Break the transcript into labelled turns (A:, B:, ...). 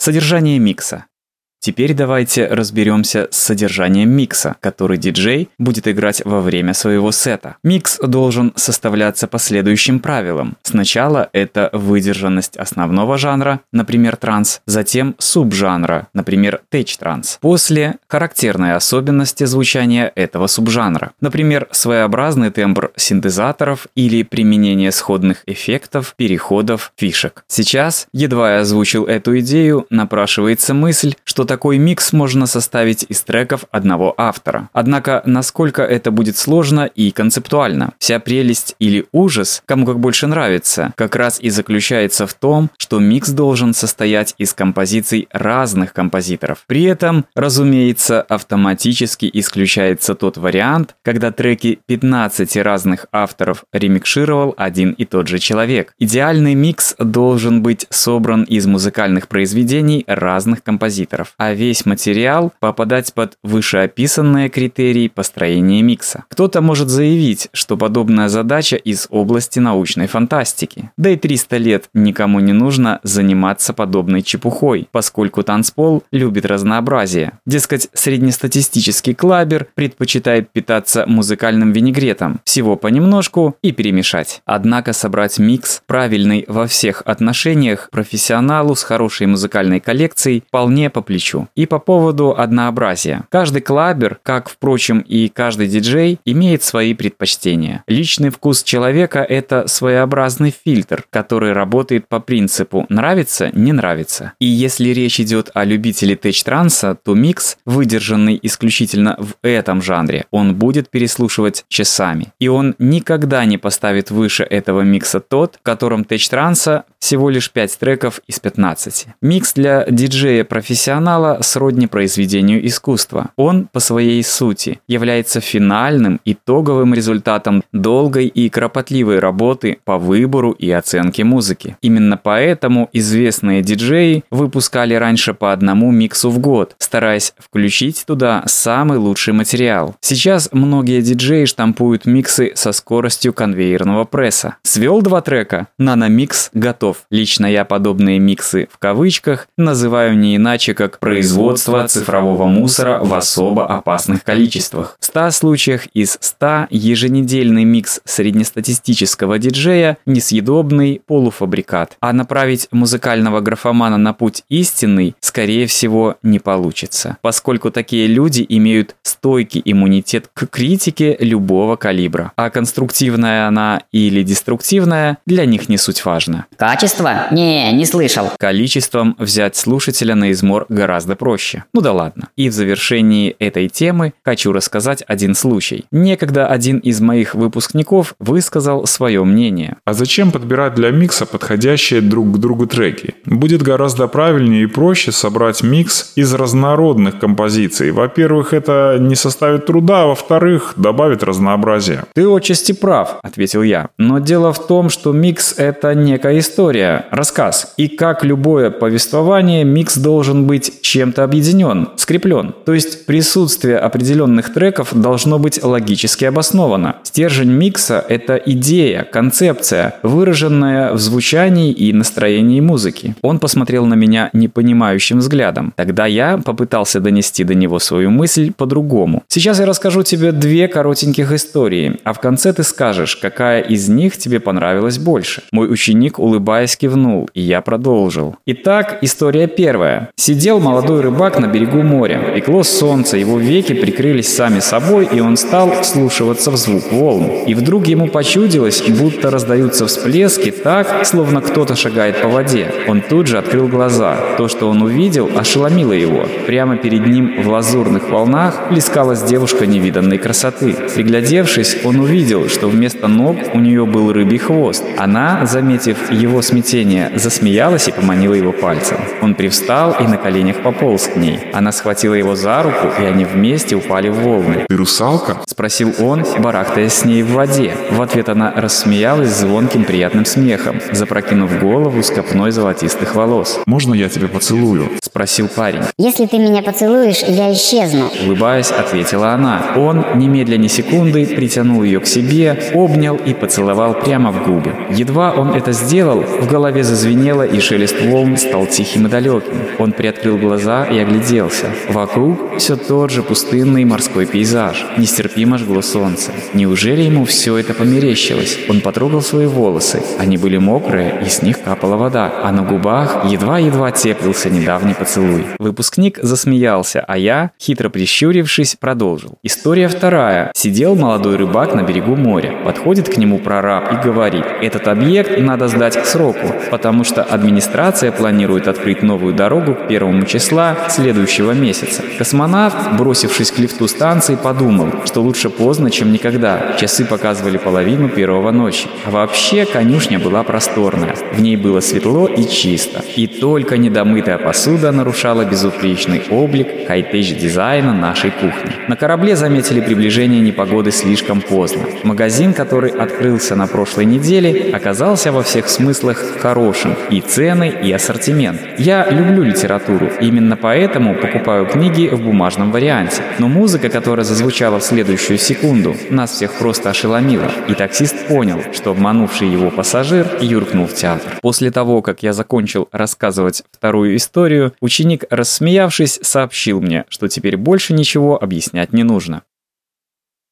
A: Содержание микса. Теперь давайте разберемся с содержанием микса, который диджей будет играть во время своего сета. Микс должен составляться по следующим правилам. Сначала это выдержанность основного жанра, например, транс, затем субжанра, например, tech-транс. После – характерные особенности звучания этого субжанра, например, своеобразный тембр синтезаторов или применение сходных эффектов, переходов, фишек. Сейчас, едва я озвучил эту идею, напрашивается мысль, что такой микс можно составить из треков одного автора. Однако, насколько это будет сложно и концептуально? Вся прелесть или ужас, кому как больше нравится, как раз и заключается в том, что микс должен состоять из композиций разных композиторов. При этом, разумеется, автоматически исключается тот вариант, когда треки 15 разных авторов ремикшировал один и тот же человек. Идеальный микс должен быть собран из музыкальных произведений разных композиторов а весь материал попадать под вышеописанные критерии построения микса. Кто-то может заявить, что подобная задача из области научной фантастики. Да и 300 лет никому не нужно заниматься подобной чепухой, поскольку танцпол любит разнообразие. Дескать, среднестатистический клабер предпочитает питаться музыкальным винегретом, всего понемножку и перемешать. Однако собрать микс, правильный во всех отношениях, профессионалу с хорошей музыкальной коллекцией вполне по плечу плечу. И по поводу однообразия. Каждый клаббер, как, впрочем, и каждый диджей, имеет свои предпочтения. Личный вкус человека – это своеобразный фильтр, который работает по принципу «нравится – не нравится». И если речь идет о любителе tech-транса, то микс, выдержанный исключительно в этом жанре, он будет переслушивать часами. И он никогда не поставит выше этого микса тот, в котором tech-транса всего лишь 5 треков из 15. Микс для диджея-профессионала материала сродни произведению искусства. Он, по своей сути, является финальным, итоговым результатом долгой и кропотливой работы по выбору и оценке музыки. Именно поэтому известные диджеи выпускали раньше по одному миксу в год, стараясь включить туда самый лучший материал. Сейчас многие диджеи штампуют миксы со скоростью конвейерного пресса. Свел два трека, наномикс готов. Лично я подобные миксы в кавычках называю не иначе как производства цифрового мусора в особо опасных количествах. В 100 случаях из 100 еженедельный микс среднестатистического диджея – несъедобный полуфабрикат, а направить музыкального графомана на путь истинный, скорее всего, не получится, поскольку такие люди имеют стойкий иммунитет к критике любого калибра, а конструктивная она или деструктивная для них не суть важно.
B: Качество? Не, не слышал.
A: Количеством взять слушателя на измор гораздо гораздо проще. Ну да ладно. И в завершении этой темы хочу рассказать один случай. Некогда один из моих выпускников высказал свое мнение.
C: А зачем подбирать для микса подходящие друг к другу треки? Будет гораздо правильнее и проще собрать микс из разнородных композиций. Во-первых, это не составит труда, а во-вторых, добавит разнообразия.
A: Ты отчасти прав, ответил я. Но дело в том, что микс это некая история, рассказ. И как любое повествование, микс должен быть чем-то объединен, скреплен. То есть присутствие определенных треков должно быть логически обосновано. Стержень микса – это идея, концепция, выраженная в звучании и настроении музыки. Он посмотрел на меня непонимающим взглядом. Тогда я попытался донести до него свою мысль по-другому. Сейчас я расскажу тебе две коротеньких истории, а в конце ты скажешь, какая из них тебе понравилась больше. Мой ученик, улыбаясь, кивнул, и я продолжил. Итак, история первая. Сидел молодой рыбак на берегу моря. Пекло солнце, его веки прикрылись сами собой, и он стал вслушиваться в звук волн. И вдруг ему почудилось, будто раздаются всплески так, словно кто-то шагает по воде. Он тут же открыл глаза. То, что он увидел, ошеломило его. Прямо перед ним в лазурных волнах плескалась девушка невиданной красоты. Приглядевшись, он увидел, что вместо ног у нее был рыбий хвост. Она, заметив его смятение, засмеялась и поманила его пальцем. Он привстал и на коленях пополз к ней. Она схватила его за руку, и они вместе упали в волны.
C: «Ты русалка?»
A: – спросил он, барахтаясь с ней в воде. В ответ она рассмеялась звонким приятным смехом, запрокинув голову с копной золотистых волос.
C: «Можно я тебя поцелую?»
A: – спросил парень.
D: Если ты меня поцелуешь, я исчезну.
A: Улыбаясь, ответила она. Он, немедленно секунды, притянул ее к себе, обнял и поцеловал прямо в губы. Едва он это сделал, в голове зазвенело, и шелест волн стал тихим и далеким. Он приоткрыл глаза и огляделся. Вокруг все тот же пустынный морской пейзаж. Нестерпимо жгло солнце. Неужели ему все это померещилось? Он потрогал свои волосы. Они были мокрые, и с них капала вода, а на губах едва-едва теплился недавний поцелуй. Выпускник засмеялся, а я, хитро прищурившись, продолжил. История вторая. Сидел молодой рыбак на берегу моря. Подходит к нему прораб и говорит, этот объект надо сдать к сроку, потому что администрация планирует открыть новую дорогу к первому числу следующего месяца. Космонавт, бросившись к лифту станции, подумал, что лучше поздно, чем никогда. Часы показывали половину первого ночи. А вообще конюшня была просторная. В ней было светло и чисто. И только недомытая посуда нарушала безупречный облик hi-tech-дизайна нашей кухни. На корабле заметили приближение непогоды слишком поздно. Магазин, который открылся на прошлой неделе, оказался во всех смыслах хорошим. И цены, и ассортимент. Я люблю литературу. Именно поэтому покупаю книги в бумажном варианте. Но музыка, которая зазвучала в следующую секунду, нас всех просто ошеломила. И таксист понял, что обманувший его пассажир юркнул в театр. После того, как я закончил рассказывать вторую историю, ученик, рассмеявшись, сообщил мне, что теперь больше ничего объяснять не нужно.